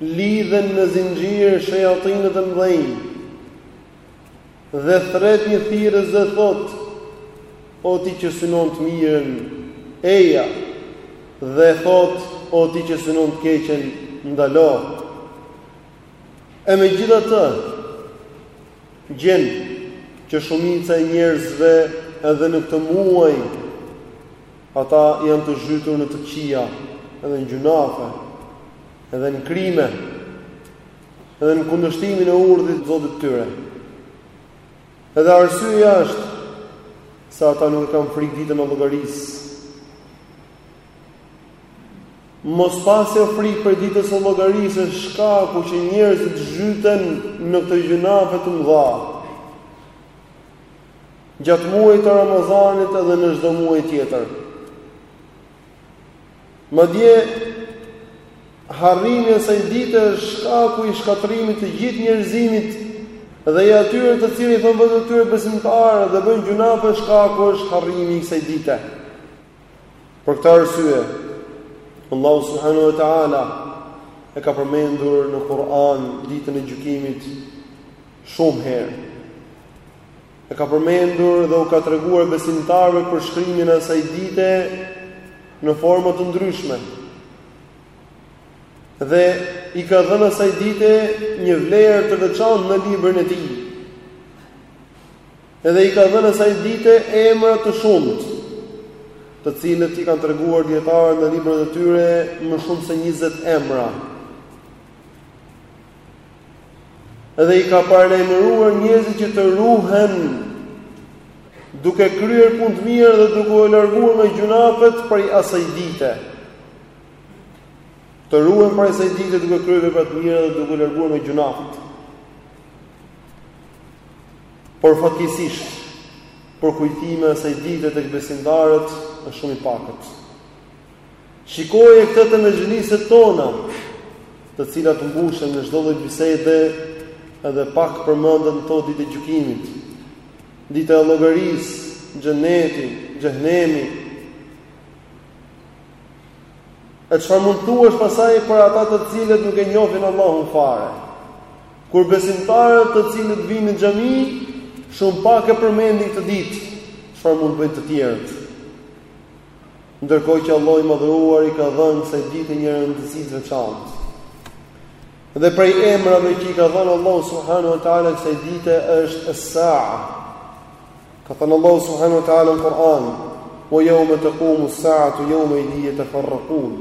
Lidhen në zinxhirë shejatinët e mëdhenj. Dhe thret një thirrës dhe thot: O ti që synon të mirën, eja. Dhe thot: O ti që synon të keqen, ndalo. E megjithatë, gjen që shumica e njerëzve edhe në këtë muaj Ata janë të zhytur në të këqija, edhe në gjynahe, edhe në krime, edhe në kundërshtimin e urdhit të Zotit të tyre. Edhe arsyeja është se ata nuk kanë frikë ditën e llogarisë. Mospasja frikë për ditën e llogarisë është shkaku që njerëzit zhyten në këto gjynahe të mëdha. Gjatë muajit të Ramazanit edhe në çdo muaj tjetër. Madje harrimi i kësaj dite është shkaku i shkatërrimit të gjithë njerëzimit dhe i atyre të cilët i thonë vetes tyre besimtarë dhe bëjnë gjynahe shkaku është harrimi i kësaj dite. Për këtë arsye, Allahu subhanahu wa taala e ka përmendur në Kur'an ditën e gjykimit shumë herë. e ka përmendur dhe u ka treguar besimtarëve përshkrimin e asaj dite në forma të ndryshme. Dhe i ka dhënë asaj dite një vlerë të veçantë në librin e tij. Edhe i ka dhënë asaj dite emra të shumtë, të cilët i kanë treguar dijetarët në librat e tyre më shumë se 20 emra. Dhe i ka paralajmëruar njerëzit që të ruhen duke kryer punë të mira dhe duke u larguar nga gjynahet prej asaj dite. Të ruhen prej asaj dite duke kryer vepra të mira dhe duke u larguar nga gjynahet. Por fatkeqësisht, përkujtimi i asaj dite tek besimtarët është shumë i pakët. Shikoje këtë te mexhliset tona, të cilat mbushen me çdo lloj bisede dhe pak përmendet aty dita e gjykimit. Dita e llogarisë, xheneti, xhehenemi. E çfarë mund të thuash pastaj për ata të cilët nuk e njohin Allahun fare? Kur besimtarët të cilët vinë në xhami, shumë pak e përmendin këtë ditë, çfarë mund të bëjnë të tjerët? Ndërkohë që Allahu i Madhëruar i ka dhënë kësaj dite një rëndësi të veçantë. Dhe prej emrave që i ka dhënë Allahu subhanahu wa taala kësaj dite është As-Sa'a. Ka thënë Allahu subhanahu wa taala në Kur'an, "Wa yawma taqumu as-sa'atu yawma idhin yatafarraqun."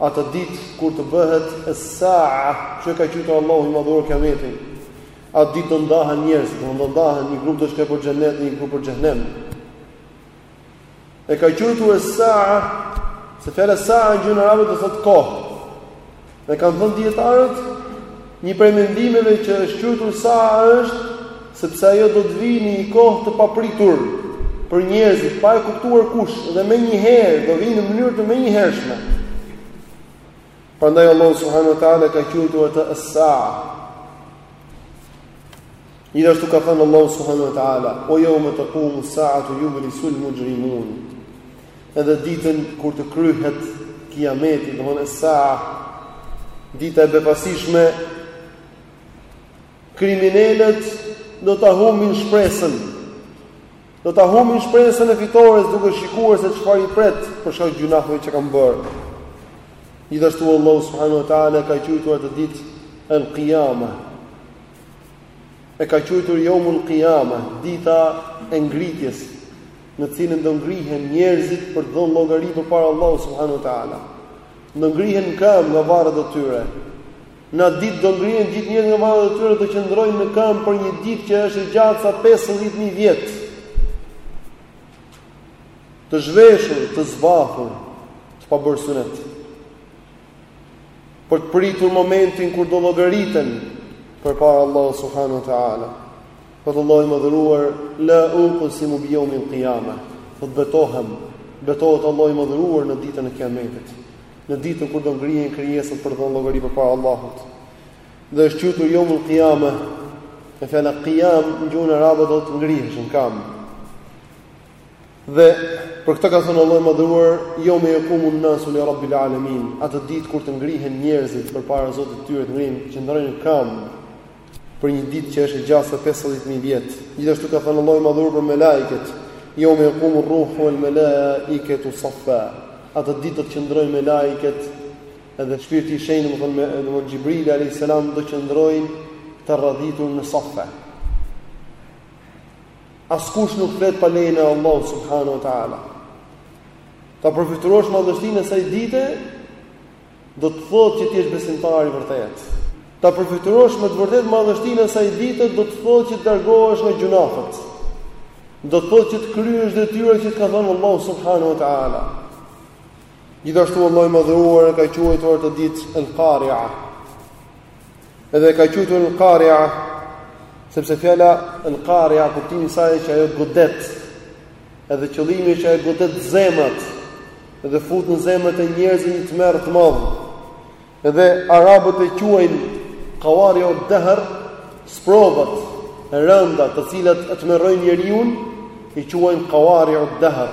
Atë ditë kur të bëhet As-Sa'a, që e ka qujtur Allahu i Madhëruar kiametin. Atë ditë do ndahen njerëzit, do ndahen një grup do të shkojë për xhenet, dhe një grup për xhenem. E ka quajtur as-sa'a, se fjala sa'a në gjuhën arabe do të thotë kohë. Dhe kanë thënë dijetarët, një prej mendimeve që është quajtur sa'a është sepse ajo do të vijë në një kohë të papritur për njerëzit, pa e kuptuar kush dhe menjëherë do vijë në mënyrë të menjëhershme. Prandaj Allahu subhanahu wa taala e ka quajtur atë as-sa'a. Gjithashtu ka thënë Allahu subhanahu wa taala: "Wa yawma taqumu as-sa'atu yublisul mujrimun." Edhe ditën kur të kryhet Kiameti, domethënë sa'a, dita e befasishme, kriminelët do ta humbin shpresën. Do ta humbin shpresën e fitores duke shikuar se çfarë i pret për shkak gjynaheve që kanë bërë. Gjithashtu Allahu subhanahu wa taala e ka quajtur atë ditë al-Qiyamah, e ka quajtur Yawmul Qiyama, dita e ngritjes, në cilën do ngrihen njerëzit për të dhënë llogari përpara Allahut subhanahu wa taala. Do ngrihen këmbë nga varret e tyre. Në atë ditë do ngrihen gjithë njerëzit nga varret e tyre të qëndrojnë në këmbë për një ditë që është e gjatë sa 50000 vjet. Të zhveshur, të zbathur, të pabërë synet. për të pritur momentin kur do llogariten përpara Allahut subhanahu wa taala. Thotë Allahu i Madhëruar la uqsimu bi yawmil qiyama. Thotë betohem, betohet Allahu i Madhëruar në ditën e Kiametit, në ditën kur do ngrihen krijesat për të dhënë llogari përpara Allahut. Dhe është quajtur yawmul qiyama. E fjala qiyam, në gjuhën arabe do të thotë të ngrihesh në kam. Dhe për këtë ka thënë Allahu i Madhëruar, "Yawma yaqumun nasu li rabbil alamin", atë ditë kur të ngrihen njerëzit përpara Zotit të tyre, të ngrihen qëndrojnë kam për një ditë që është e gjatë sa 50000 vjet. Gjithashtu ka thënë Allahu i Madhëruar për melaiket, "Yawma yaqumur ruhu wal malaikatu saffa", atë ditë do të qëndrojnë melaiket edhe shpirti i shenjtë, domethënë Xhibril alayhis salam do të qëndrojnë të radhitur në safe. Askush nuk flet pa lejen e Allahut subhanahu wa taala. Ta përfytyrosh madhështinë e asaj dite do të thotë që të jesh besimtar i vërtetë. Ta përfytyrosh me të vërtetë madhështinë e asaj dite do të thotë që të largohesh nga gjunafet. Do të thotë që të kryesh detyrat që të ka thënë Allahu subhanahu wa taala. Gjithashtu Allahu i madhëruar e ka quajtur atë ditë El-Qari'a, Edhe e ka quajtur al-qari'a, sepse fjala al-qari'a kuptimi i saj që ajo godet. Edhe qëllimi që ajo godet zemrat edhe fut në zemrat e njerëzve një tmerr të madh. Edhe arabët e quajnë qawari o dahr sprovat e rënda të cilat e tmerrojnë njeriun i quajnë qawari o dahr.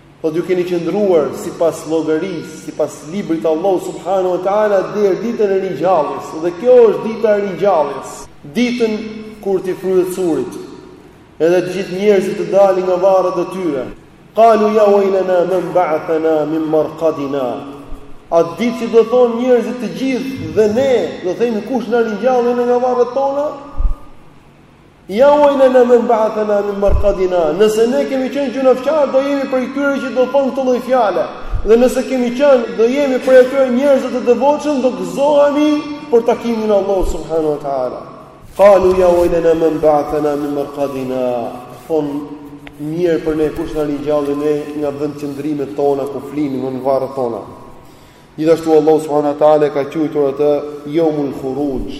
Po ju keni qëndruar sipas llogarisë, sipas librit të Allahut subhanahu wa taala deri ditën e ringjalljes. Dhe kjo është dita e ringjalljes, ditën kur t'i fryhet surit. Edhe të gjithë njerëzit të dalin nga varret e tyre. Qalu ya waylana man ba'athana min marqadina. Atë ditë që do thonë njerëzit të gjithë dhe ne do themi kush na ringjalli ne nga varret tona? Ja wejlena men ba'athana min marqadina, nëse ne kemi qenë gjunafçar do jemi prej tyre që do thonë këtë lloj fjale. Dhe nëse kemi qenë do jemi prej atyre njerëzve të devotshëm do gëzohemi për takimin e Allahut subhanahu wa taala. Qalu ya wajlana man ba'athana min marqadina. Thonë mjerë për ne kush na ringjalli ne nga vendqëndrimet tona ku flinim në varret tona. Gjithashtu Allahu subhanahu wa taala e ka quajtur atë yawmul khuruj,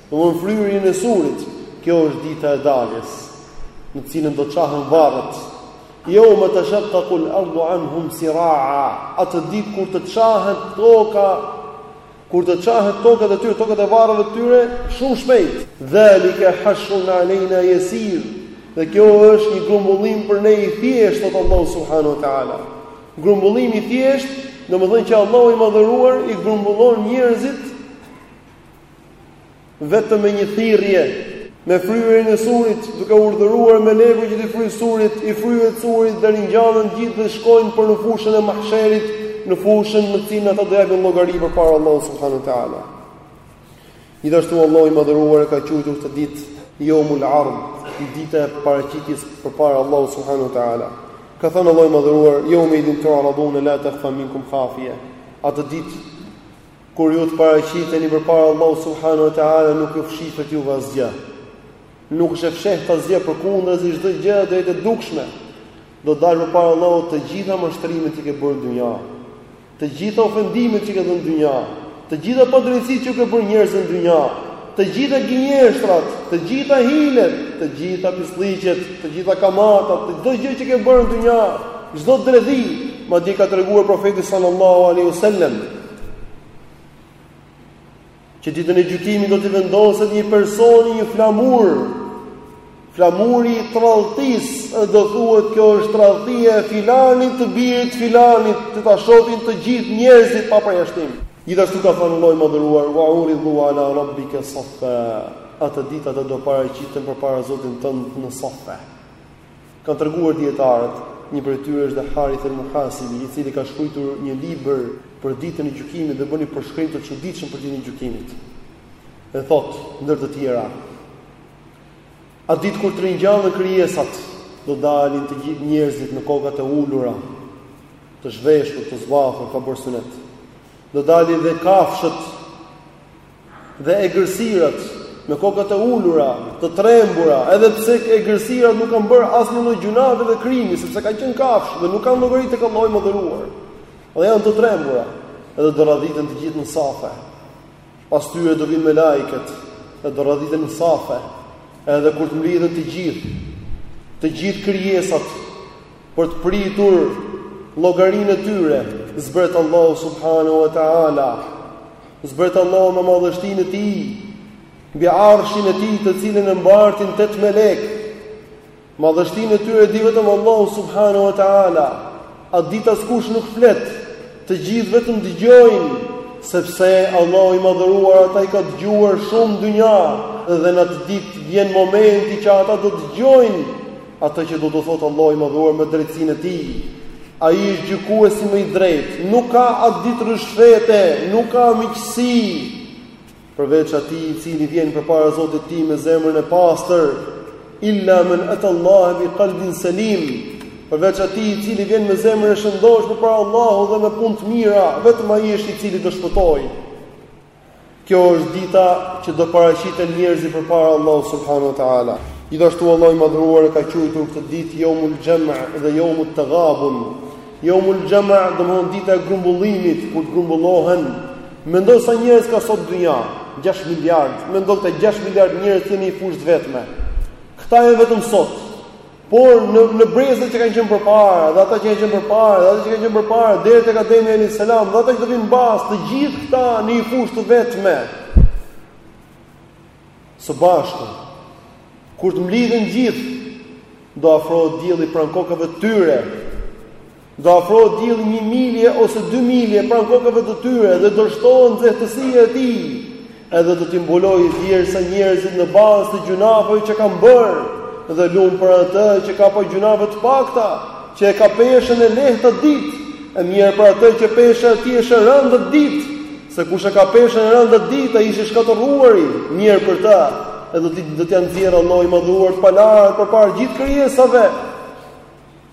Domethënë fryrjen e surit. Kjo është dita e daljes, në të cilën do çahen varret. Jeume teshekkakul ardu anhum siraa, atë ditë kur të çahet toka, kur të çahen tokat e tyre, tokat e varreve të tyre, shumë shpejt. Dhalika hashrun alejna jesir, dhe kjo është një grumbullim për ne i thjesht, thotë Allahu subhanahu wa ta'ala. Grumbullim i thjesht, domethënë që Allahu i madhëruar i grumbullon njerëzit Vetëm me një thirrje, me fryrjen e surit, duke urdhëruar melekun që t'i fryjë surit, i fryhet surit dhe ringjallen gjithë dhe shkojnë për në fushën e mahsherit, në fushën në të cilën ata do japin llogari përpara Allahut subhanahu wa taala. Gjithashtu Allahu i madhëruar e ka quajtur këtë ditë Yomul Ard, dita e paraqitjes përpara Allahut subhanahu wa taala. Ka thënë Allahu i madhëruar, "Yomi idin tu'radun la takhfa minkum khafiya." Atë ditë Kur ju të paraqiteni përpara Allahut subhanahu wa taala nuk ju fshihet juve asgjë. Nuk është e fshehtë asgjë përkundrazi çdo gjë do jetë e dukshme. Do dalë përpara Allahut të gjitha mashtrimet që ke bërë në dynja. Të gjitha ofendimet që ke dhënë në dynja, të gjitha padrejtësitë që u ke bërë njerëzve në dynja, të gjitha gënjeshtrat, të gjitha hilet, të gjitha pislliqet, të gjitha kamatat, çdo gjë që ke bërë në dynja, çdo dredhi, madje ka treguar profeti sallallahu alaihi wasallam, Që ditën e gjykimit do t'i vendoset një personi një flamur. Flamuri i tradhtisë, dhe do thuhet kjo është tradhtia e filanit të birit të filanit, të ta shohin të gjithë njerëzit pa përjashtim. Gjithashtu ka thënë Allahu i madhëruar, "Wa uridhu ala rabbika safa." Atë ditë ata do paraqiten përpara Zotit tënd në safe. Kanë treguar dijetarët, një prej tyre është dhe Harith al-Muhasibi, i cili ka shkruajtur një libër për Ditën e Gjykimit dhe bën një përshkrim të çuditshëm për Ditën e Gjykimit. Dhe thotë, ndër të tjera, Atë ditë kur të ringjallen krijesat, do dalin të gjithë njerëzit me kokat e ulura, të zhveshur, të zbathur, pa bërë synet. Do dalin dhe kafshët dhe egërsirat me kokat e ulura, të trembura, edhe pse egërsirat nuk kanë bërë asnjë lloj gjynahi dhe krimi, sepse kanë qenë kafshë dhe nuk kanë llogari tek Allahu i madhëruar. Dhe janë të trembura, edhe do radhiten të gjithë në safe. Pas tyre do vinë melajket, edhe do radhiten në safe. Edhe kur të mblidhen të gjithë, të gjithë krijesat për të pritur llogarinë e tyre, zbret Allahu subhanahu wa taala Zbret Allahu me madhështinë e Tij, mbi arshin e Tij, të cilin e mbartin tetë melekë. Madhështinë e tyre e di vetëm Allahu subhanahu wa taala. Atë ditë askush nuk flet, të gjithë vetëm dëgjojnë, sepse Allahu i madhëruar ata i ka dëgjuar shumë në dynja dhe në atë ditë vjen momenti që ata do të dëgjojnë Atë që do të thotë Allahu i Madhëruar me drejtësinë e Tij, Ai është gjykuesi më i drejtë, nuk ka atë ditë ryshfete, nuk ka miqësi përveç atij i cili vjen përpara Zotit të tij me zemrën e pastër, illa man atallaha bi qalbin salim, përveç atij i cili vjen me zemrën e shëndoshë përpara Allahut dhe me punë të mira, vetëm ai është i cili do shpëtojë. Kjo është dita që do paraqiten njerëzit përpara Allahut subhanahu wa taala. Gjithashtu Allahu i madhëruar e ka quajtur këtë ditë Yawmul Jama' dhe Yawmut Taghabun. Yawmul Jama' domethënë dita e grumbullimit, kur të grumbullohen. Mendo sa njerëz ka sot në dynja, 6 miliard. Mendo këta 6 miliard njerëz të jenë në një fushë të vetme. Këta janë vetëm sot. Por në në brezet që kanë qenë përpara, dhe ata që kanë qenë përpara, dhe ata që kanë qenë përpara deri tek Ademi alayhis salam, dhe ata që do vinë mbas, të gjithë këta në një fushë të vetme. Së bashku. Kur të mblidhen gjithë, do afrohet dielli pranë kokave të tyre. Do afrohet dielli një milje ose dy milje pranë kokave të tyre dhe do shtohet nxehtësia e tij, edhe do t'i mbulojë djersa njerëzit në bazë të gjynafeve që kanë bërë dhe lum për atë që ka pa gjynafe të pakta, që e ka peshën e lehtë atë ditë, e mjerë për atë që pesha e tij është e rëndë atë ditë, se kush e ka peshën e rëndë atë ditë, ai është i shkatërruari, mjerë për të, edhe do t'i do t'i nxjerrë Allahu i madhëruar të palarë përpara gjithë krijesave.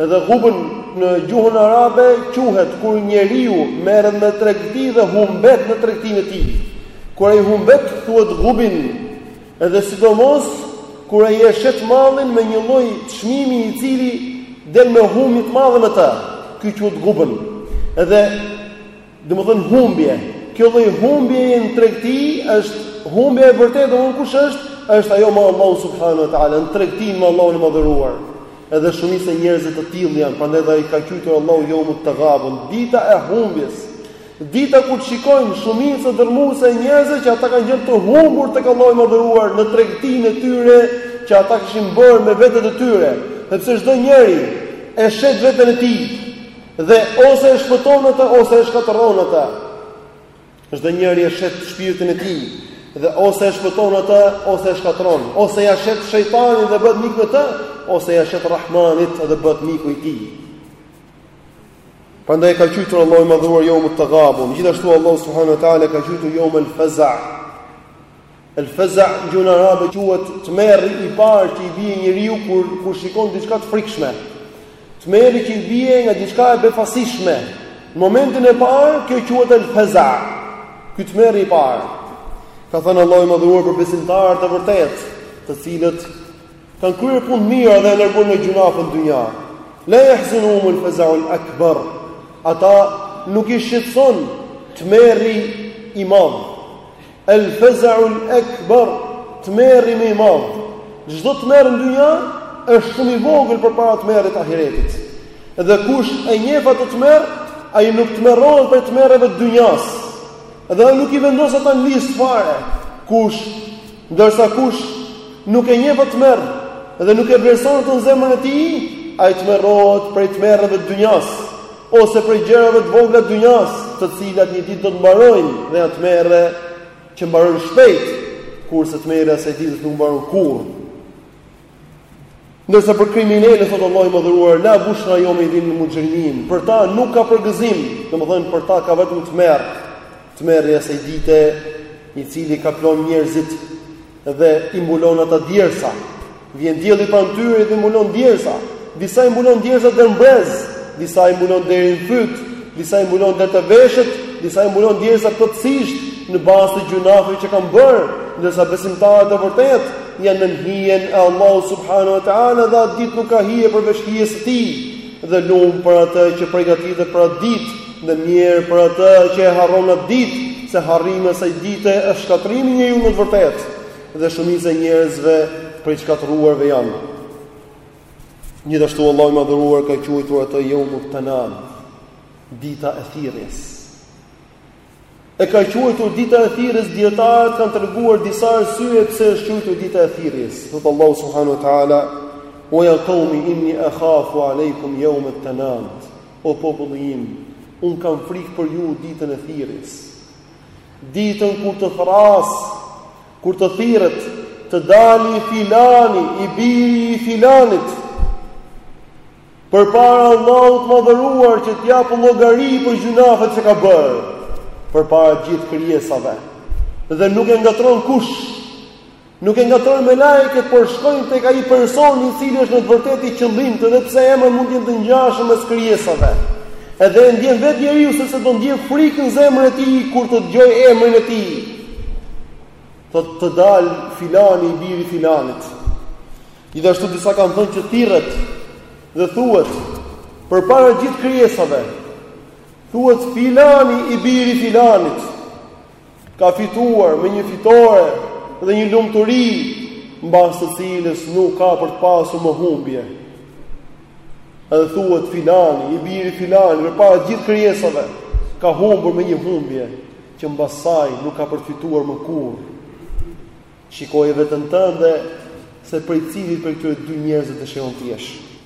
Edhe gubn në gjuhën arabe quhet kur njeriu merret me tregti dhe humbet në tregtinë e tij. Kur ai humbet thuhet gubin. Edhe sidomos kur ai e shet mallin me një lloj çmimi i cili del me humbje të madh me të. Ky quhet gubn. Edhe Domethënë humbje. Kjo lloj humbjeje në tregti është humbja e vërtetë, domthonë kush është? Është ajo me Allahun subhanuhu teala, në tregtinë me Allahun e madhëruar. Edhe shumica e njerëzve të tillë janë, prandaj e ka quajtur Allahu jeumut tegabun, dita e humbjes. Dita kur të shikojnë shumica dërrmuese e njerëzve që ata kanë qenë të humbur tek Allahu i madhëruar në tregtinë e tyre që ata kishin bërë me veten e tyre, sepse çdo njeri e shet veten e tij. Dhe ose e shpëton atë ose e shkatërron atë. Çdo njeri e shet shpirtin e tij dhe ose e shpëton atë ose e shkatërron, ose ja shet shejtanit dhe bëhet miku i tij, ose ja shet Rahmanit dhe bëhet miku i tij. Prandaj e ka quajtur Allahu i madhëruar jeumut tegabun. Gjithashtu Allahu subhanahu wa taala e ka quajtur jeum al-faza. El feza në gjuhën arabe quhet tmerri i parë që i vjen njeriut kur kur shikon diçka të frikshme. Tmerri që i vjen nga diçka e befasishme. Në momentin e parë kjo quhet el feza. Ky tmerri i parë. Ka thënë Allahu i madhëruar për besimtarët e vërtetë, të cilët kanë kryer punë të mira dhe janë larguar nga gjynafet në dynja. La yahzunuhum el feza el akbar. Ata nuk i shqetëson tmerri i madh. El feza'ul akbar, tmerri më i madh. Çdo tmerr në dynja është shumë i vogël përpara tmerrit të ahiretit. Dhe kush e njeh atë tmerr, ai nuk tmerrohet prej tmerreve të dynjas. Dhe ai nuk i vendos ata në listë fare. Kush ndërsa kush nuk e njeh atë tmerr dhe nuk e vlerëson atë në zemrën e tij, ai tmerrohet prej tmerreve të dynjas. ose prej gjërave të vogla të dynjas, të cilat një ditë do të mbarojnë dhe janë tmerre që mbarojnë shpejt, kurse tmerri i asaj dite nuk mbaron kurrë. Ndërsa për kriminelët thotë Allahu i madhëruar la bushra jeume idhin lil muxhrimin, për ta nuk ka përgëzim, domethënë për ta ka vetëm tmerr. Tmerri i asaj dite, i cili kaplon njerëzit Dhe i mbulon ata djersa. Vjen dielli pranë tyre dhe i mbulon djersa. Disa i mbulon djersa deri në brez, disa i mbulon deri në fyt, disa i mbulon deri te veshët, disa i mbulon djersa plotësisht në bazë të gjynafeve që kanë bërë, ndërsa besimtarët e vërtetë janë në hijen e Allahut subhanahu wa taala dhe atë ditë nuk ka hije përveç hijes së tij dhe lum për atë që përgatitet për atë ditë Dhe mjerë për atë që e harron atë ditë, se harrimi i asaj dite është shkatërrimi i njeriut në të vërtetë, dhe shumica e njerëzve prej të shkatërruarve janë. Gjithashtu Allahu i madhëruar ka quajtur atë jeumu et-tenad, dita e thirrjes. E ka quajtur dita e thirrjes, dijetarët kanë treguar disa arsye pse është quajtur dita e thirrjes. Thotë Allahu subhanahu ta'ala, ue ja kaumi inni ekhafu alejkum jeume et-tenad, O populli im, unë kam frikë për ju ditën e thirrjes. Ditën kur të thërras, kur të thirret, të dalë i filani, i biri i filanit. Përpara Allahut të madhëruar që të japë llogari për gjynafet që ka bërë, përpara gjithë krijesave. Dhe nuk e ngatërron kush Nuk e ngatërrojnë melaiket, por shkojnë tek ai person i cili është në të vërtetë i qëllimtë, edhe pse emrat mund të jenë të ngjashëm mes krijesave. Edhe e ndjen vetë njeriu se si do ndiejë frikën në zemrën e tij kur të dëgjojë emrin e tij. Do të dalë filani i biri i filanit. Gjithashtu disa kanë thënë që thirret dhe thuhet përpara gjithë krijesave. Thuhet filani i biri i filanit. ka fituar me një fitore dhe një lumturi mbas së cilës nuk ka për të pasur më humbje. Edhe thuhet filani, i biri i filanit, përpara gjithë krijesave, ka humbur me një humbje që mbas saj nuk ka për të fituar më kurrë. Shikoje veten tënde se prej cilit prej këtyre dy njerëzve dëshiron të jesh.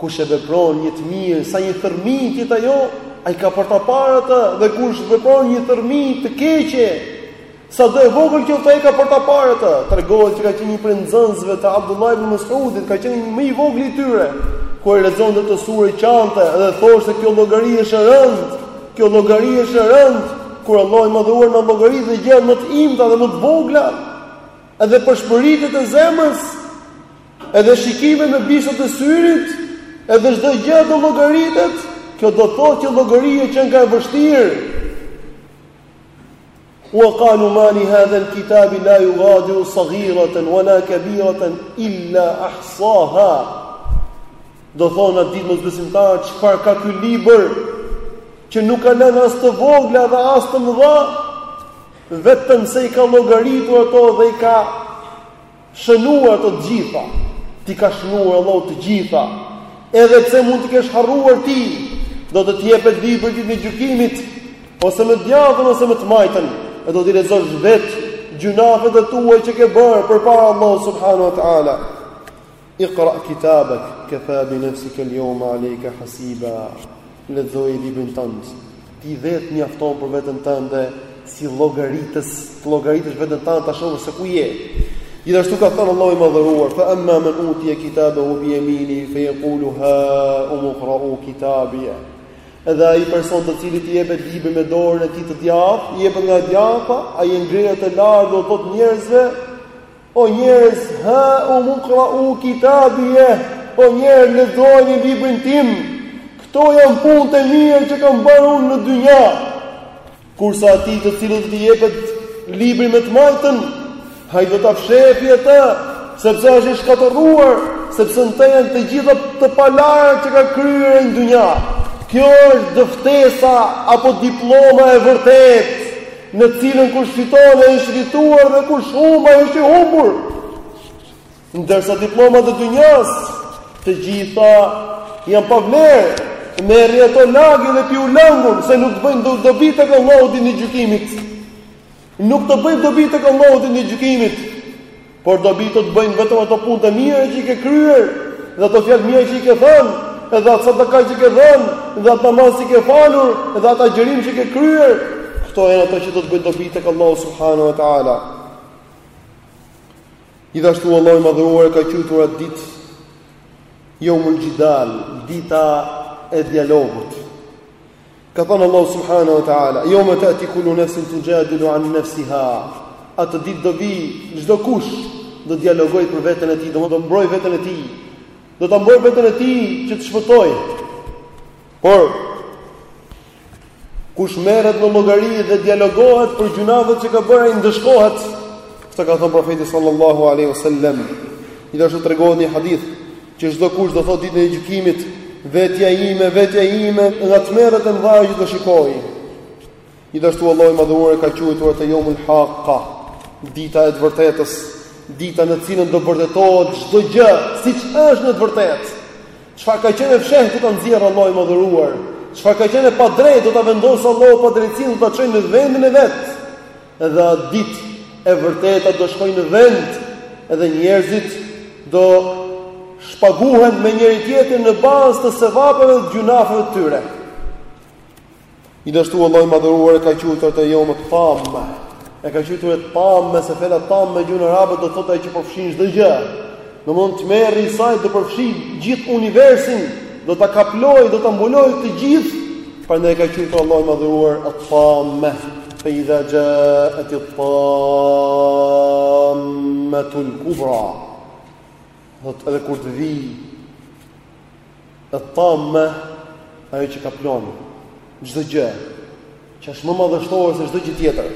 Kush e vepron një të mirë sa një thërrmi të jetë ajo, ai ka për ta parë atë, dhe kush vepron një thërrmi të keqe, sado e vogël qoftë ai ka për ta parë atë. Tregohet që ka qenë një prej nxënësve të Abdullah ibn Mas'udit, ka qenë më i vogli i tyre. Kur e lexonte këtë sure qante dhe thoshte se kjo llogari është e rëndë, kjo llogari është e rëndë, kur Allahu i madhëruar na llogarit dhe gjërat më të imta dhe më të vogla, edhe pëshpëritjet e zemrës, Edhe shikimi me bishtin e syrit, edhe çdo gjë do llogaritet, kjo do të thotë që llogaria qenka e vështirë. Wa qalu ma li hadha al-kitab la yughadiru saghiratan wala kabiratan illa ahsaha. Do thonë atë ditë mosbesimtarët, çfarë ka ky libër që nuk ka lënë as të vogla dhe as të mëdha, vetëm se i ka llogaritur ato dhe i ka Shënuar të gjitha, ti ka shënuar Allahu të gjitha, edhe pse mund të kesh harruar ti, do të të jepet libri ditën e gjykimit, ose me të djathtën ose me të majtën, e do t'i lexosh vetë gjynahet e tua që ke bërë përpara Allahut subhanahu wa taala. Iqra kitabak kafa bi nafsika al-yawma alayka hasiba. Lexoje librin tënd. Ti vetë mjafton për veten tënde si llogaritës, të llogaritësh veten tënde ta shohësh se ku je. Gjithashtu ka thënë Allahu i Madhëruar, "Fa amma man utiya kitabahu bi yamini fa yaqulu ha umqra'u kitabia." Edhe ai person të cilit i jepet libri me dorën e tij të djathtë, i jepet nga e djathta, ai e ngre atë lart dhe u thotë njerëzve, O njerëz, ha umqra'u kitabia, o njerëz, lexojeni librin tim, këto janë punët e mira që kam bërë unë në dynja, kurse atij të cilit do t'i jepet libri me të majtën, ai do ta fshehë atë, sepse është i shkatërruar, sepse në të janë të gjitha të palarat që ka kryer në dynja. Kjo është dëftesa apo diploma e vërtetë, në të cilën kush fiton ai është i fituar dhe kush humb ai është i humbur. Ndërsa diplomat e dynjas, të gjitha janë pa vlerë. Merri ato lagi dhe piu langun se nuk të bëjnë do dobi tek Allahu ditën e gjykimit. Nuk të bëjnë dobi tek Allahu ditën e gjykimit. Por dobi do të bëjnë vetëm ato punë të mira që i ke kryer, dhe ato fjalë të mira që i ke thënë, dhe atë sadaka që e ke dhënë, dhe atë namaz që e ke falur, dhe atë agjërim që e ke kryer. Këto janë ato që do të bëjnë dobi tek Allahu subhanahu wa taala. Gjithashtu Allahu i madhëruar e ka qujtur atë ditë Yawm al-Jidal Dita e dialogut Ka thënë Allahu subhanahu wa taala: "Yawma ta'ti kullu nafsin tujadilu 'an nafsiha." Atë ditë do vijë çdokush do dialogojë për veten e tij, do ta mbrojë veten e tij. Do ta mbrojë veten e tij që të shpëtojë. Por kush merret në llogari dhe dialogohet për gjynahet që ka bërë ai ndëshkohet. Këtë ka thënë profeti sallallahu alaihi wasallam. Gjithashtu tregohet një hadith Që çdo kush do thotë ditën e gjykimit, vetja ime, vetja ime, nga tmerret e mëdha që do shikojë. Gjithashtu Allahu i Madhëruar e ka quajtur atë Yomul Haqqa, dita e të vërtetës, dita në të cilën do vërtetohet çdo gjë, siç është në të vërtetë. Çfarë ka qenë e fshehtë do ta nxjerrë Allahu i Madhëruar. Çfarë ka qenë e padrejtë do ta vendosë Allahu padrejtësinë do ta çojë në vendin e vet. Edhe atë ditë e vërteta do shkojë në vend, edhe njerëzit do shpaguhen me njëri tjetrin në bazë të sevapeve dhe gjynaheve të tyre. Gjithashtu Allahu i madhëruar e ka quajtur atë jomët tamme. E ka quajtur et-tamme se fjala tamme në gjuhën arabe do thotë ai që përfshin çdo gjë. Domethënë tmerri i saj do përfshijë gjithë universin, do ta kaplojë, do ta mbulojë të gjithë. Prandaj ka quajtur Allahu i madhëruar at-tamme, fa idha ja'at at-tammatul kubra. Thotë edhe kur të vijë at-tamme, ajo që kaplon çdo gjë, që është më madhështore se çdo gjë tjetër.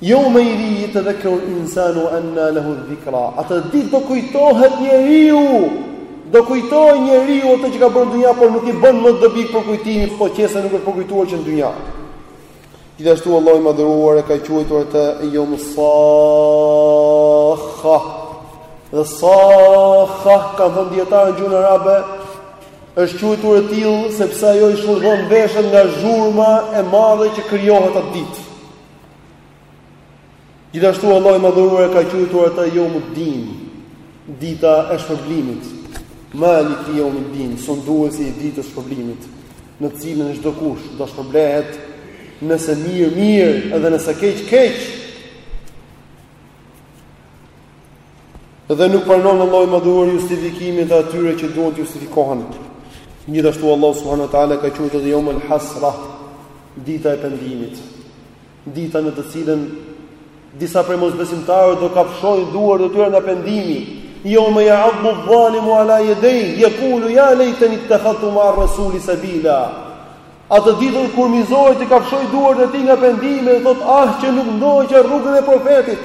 Jomeidhin jetedhekkerul insanu ue enna lehu dhikra. Atë ditë do kujtohet njeriu, do kujtohet njeriu atë që ka bërë në dynja, por nuk i bënë më dobi përkujtimi, po qese nuk është përkujtuar që në dynja. Gjithashtu Allahu i madhëruar e ka quajtur atë jomë sakha. Dhe sakha, kanë thënë dijetarët në gjuhën arabe, Është quajtur e tillë sepse ajo i shurdhon veshët nga zhurma e madhe që krijohet atë ditë. Gjithashtu Allahu i Madhëruar e ka quajtur atë Yawmuddin, dita e shpërblimit. Maliki Yawmiddin, sunduesi i ditës së shpërblimit, në të cilën çdo kush do shpërblehet nëse mirë mirë edhe nëse keq keq. Dhe nuk pranon Allahu i Madhëruar justifikimin e atyre që duan të justifikohen. Gjithashtu Allahu subhanahu wa taala e ka quajtur edhe yomul hasra, dita e pendimit. Dita në të cilën disa prej mosbesimtarëve do kafshojnë duart e tyre nga pendimi. Yawma ya'addu adh-dhalimu 'ala yadayhi yaqulu ya laytani ittakhadtu ma'a ar-rasuli sabila. Atë ditë kur mizori të kafshojë duart e tij nga pendimi, thotë ah që nuk ndoqa rrugën e profetit.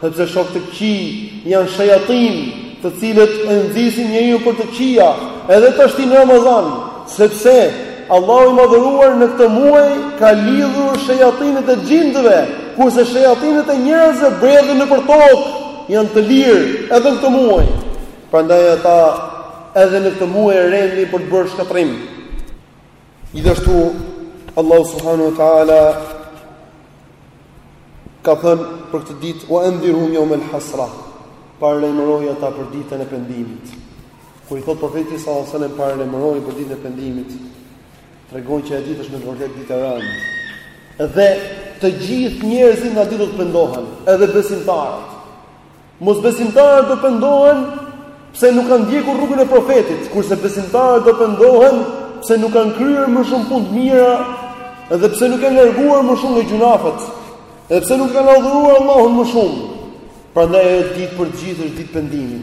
Sepse shokë të këqij janë shajatin, të cilët e nxisin njeriun për të këqija, edhe tashti në Ramazan, sepse Allahu i madhëruar në këtë muaj ka lidhur shajatinët e xhindëve, kurse shajatinët e njerëzve bredhen nëpër tokë, janë të lirë edhe në këtë muaj. Prandaj ata edhe në këtë muaj rendin për të bërë shkatërrim. Gjithashtu Allahu subhanahu wa taala ka thënë për këtë ditë wa andirhum yawm al-hasra, paralajmëroji ata për ditën e pendimit. Kur i thotë profetit sallallahu alajhi wasallam paralajmëroji për ditën e pendimit, tregon që ajo ditë është me të vërtetë ditë e rëndë. Dhe të gjithë njerëzit atë ditë do të pendohen, edhe besimtarët. Mosbesimtarët do pendohen pse nuk kanë ndjekur rrugën e profetit, kurse besimtarët do pendohen pse nuk kanë kryer më shumë punë të mira dhe pse nuk janë larguar më shumë nga gjynahet, dhe pse nuk kanë adhuruar Allahun më shumë. Prandaj ajo ditë për të gjithë është ditë pendimi.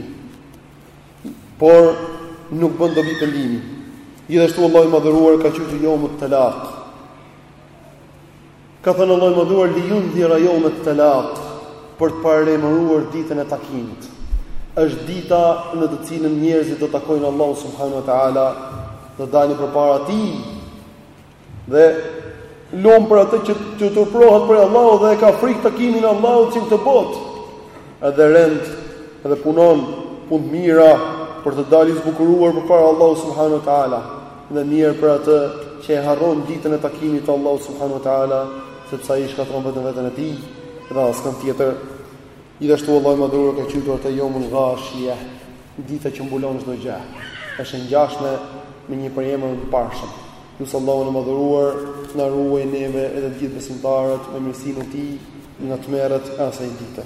Por nuk bën dobi pendimi. Gjithashtu Allahu i madhëruar ka quajtur yawm at-talaq. Ka thënë Allahu i Madhëruar li yundhira yawm at-talaq, për të paralajmëruar ditën e takimit. Është dita në të cilën njerëzit do të takojnë Allahun subhanahu wa taala, do dalin përpara tij dhe lum për atë që turpërohet prej Allahut dhe e ka frikë takimin e Allahut në këtë botë. Edhe rend, edhe punon punë të mira për të dalë i zbukuruar përpara Allahu subhanahu wa taala. Dhe mjerë për atë që e harron ditën e takimit të Allahut subhanahu wa taala, sepse ai shkatërron vetëm veten e tij dhe askënd tjetër. Gjithashtu Allahu i Madhëruar ka quajtur atë yomul ghashia, dita që mbulon çdo gjë. Është e ngjashme me një prej emrave të mëparshëm. Lus Allahun e Madhëruar të na ruajë neve edhe të gjithë besimtarët me mirësinë e tij nga tmerret e asaj dite.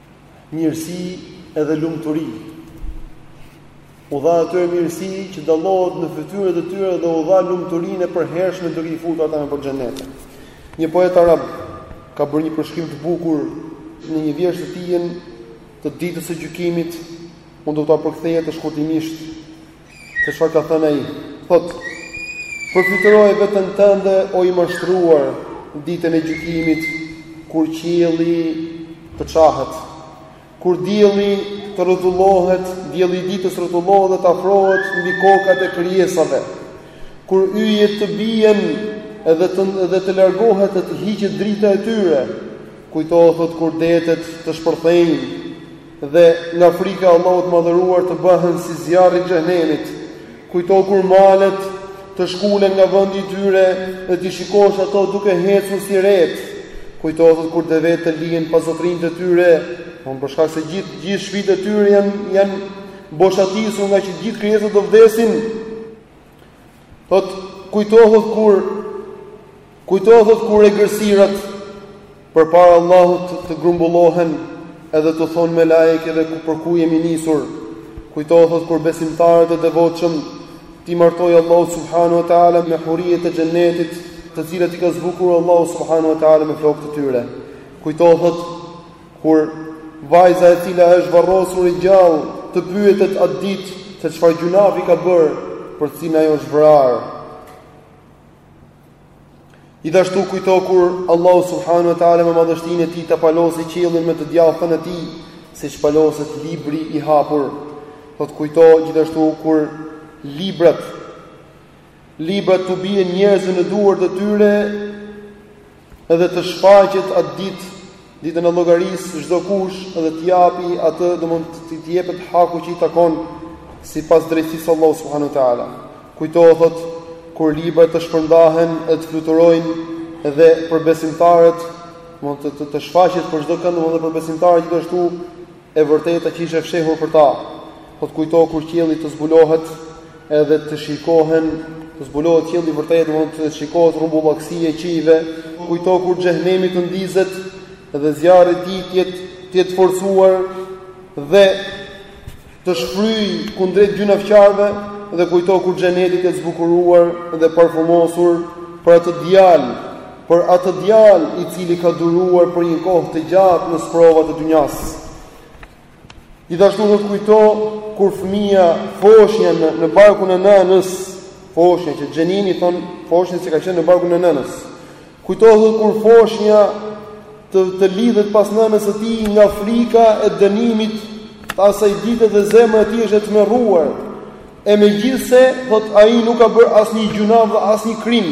Mirësi edhe lumturi. U dha atyre mirësi që dallohet në fytyrët e tyre dhe u dha lumturinë e përhershme duke i futur ata nëpër xhenete. Një poet arab ka bërë një përshkrim të bukur në një vjershë të tijën të ditës së gjykimit, unë do ta përkthej atë shkurtimisht, Se çfarë ka thënë ai? Thotë: Përfytyroje veten tënde o i mashtruar ditën e gjykimit kur qielli të çahet, kur dielli të rrotullohet, dielli i ditës rrotullohet dhe të afrohet mbi kokat e krijesave, kur yjet të bien dhe të dhe të largohet dhe të hiqet drita e tyre. Kujto, thotë, kur detet të shpërthejnë, Dhe, nga frika e Allahut të Madhëruar të bëhen si zjarri i Xhehenemit. Kujto kur malet të shkulen nga vendi i tyre dhe t'i shikosh ato duke ecur si retë. Kujto thotë kur devetë të lihen pa zotërinjtë e tyre, domthonë për shkak se gjithë gjithë shpitë e tyre janë janë boshatisur ngaqë gjithë krijesat do vdesin. Thot kujto thot kur kujto thot kur egërsirat përpara Allahut të grumbullohen edhe të thon melaiket edhe ku për ku jemi nisur. Kujto thot kur besimtarët e devotshëm t'i martojë Allahu subhanahu wa taala me hurijet e xhenetit, të cilat i ka zbukur Allahu subhanahu wa taala me flokët e tyre. Kujto thot Kur vajza e cila është varrosur e gjallë të pyetet atë ditë se çfarë gjynafi ka bërë, për të cilin ajo është vrarë. Gjithashtu kujto kur Allahu subhanahu wa taala me madhështinë e tij ta palosë qiellin me të djathtën e tij, siç paloset libri i hapur. Thotë kujto gjithashtu kur librat Librat t'u bien njerëzve në duart e tyre dhe të shfaqet atë ditë, ditën e llogarisë, çdokush dhe t'i japi atë, domthonë t'i jepet haku që i takon sipas drejtësisë së Allahut subhanuhu teala. Kujto thotë kur librat të shpërndahen dhe të fluturojnë dhe për besimtarët, domthonë të, të, të shfaqet për çdo kënd dhe për besimtarët gjithashtu E vërteta që ishte fshehur për ta, thotë kujto kur qielli të zbulohet edhe të shikohen, të zbulohet qielli vërtet, domethënë të shikohet rrumbullakësia e qiejve, kujto kur xhehenemi të ndizet dhe zjarri i tij të jetë të jetë forcuar dhe të shfryj kundrejt gjynafqarëve dhe kujto kur xheneti të jetë zbukuruar dhe parfumosur për atë djalë për atë djalë i cili ka duruar për një kohë të gjatë në sprova të dynjas. Gjithashtu thotë kujto, kur fëmija foshnja në, në barkun e nënës, foshnja që xhenini thonë, foshnja që ka qenë në barkun e nënës, kujto thotë kur foshnja të, të lidhet pas nënës së tij nga frika e dënimit, të asaj dite dhe zemra e tij është e tmerruar, E megjithëse, thotë ai, nuk ka bërë asnjë gjynaf dhe asnjë krim,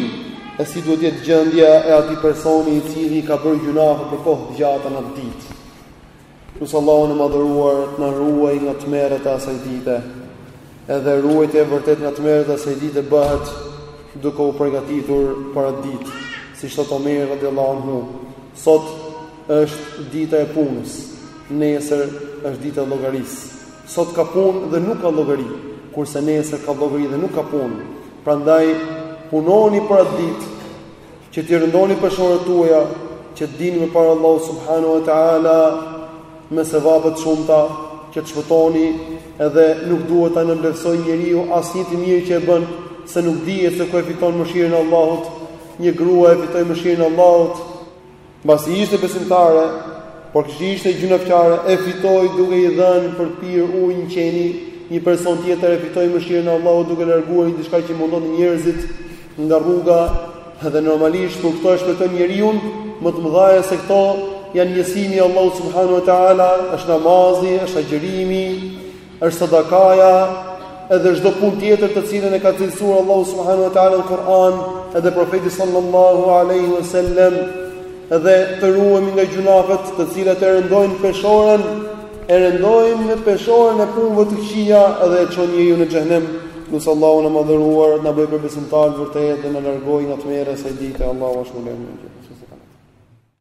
e si duhet të jetë gjendja e atij personi i cili ka bërë gjynafe për kohë të gjata në atë ditë? Lus Allahun e madhëruar të na ruaj nga tmerret e asaj dite. Edhe ruajtja e vërtet nga tmerret e asaj dite bëhet duke u përgatitur për atë ditë, siç thot Omer radiallahu anhu, sot është dita e punës, nesër është dita e llogarisë. Sot ka punë dhe nuk ka llogari, kurse nesër ka llogari dhe nuk ka punë. Prandaj punoni për atë ditë që t'i rëndoni peshoret tuaja, që të dilni përpara Allahut subhanahu wa ta'ala me sevape të shumta që të shpëtoni edhe nuk duhet ta nënvlerësojë njeriu asnjë të mirë që e bën se nuk dihet se ku e fiton mëshirën e Allahut një grua e fitoi mëshirën e Allahut Mbasi ishte besimtare, por kjo ishte gjynafqare, e fitoi duke i dhënë për të pirë ujë një qeni, një person tjetër e fitoi mëshirën e Allahut duke larguar një diçka që mundon njerëzit nga rruga, dhe normalisht kur këto e shpëtojnë njeriun, më të mëdha se këto janë njësimi i Allahut subhanahu wa taala, është namazi, është agjërimi, Është sadakaja edhe çdo punë tjetër të cilën e ka cilësuar Allahu subhanahu wa taala në Kur'an, edhe profeti sallallahu alaihi wasallam, edhe të ruhemi nga gjynafet të cilat e rëndojnë peshoren, e rëndojnë në peshoren e punëve të këqija edhe e çojnë njeriun në xhehenem. Lusim Allahun e madhëruar, të na bëjë prej besimtarëve të vërtetë dhe të na largojë nga tmerret e asaj dite, Allahu është më lërë në gjithë.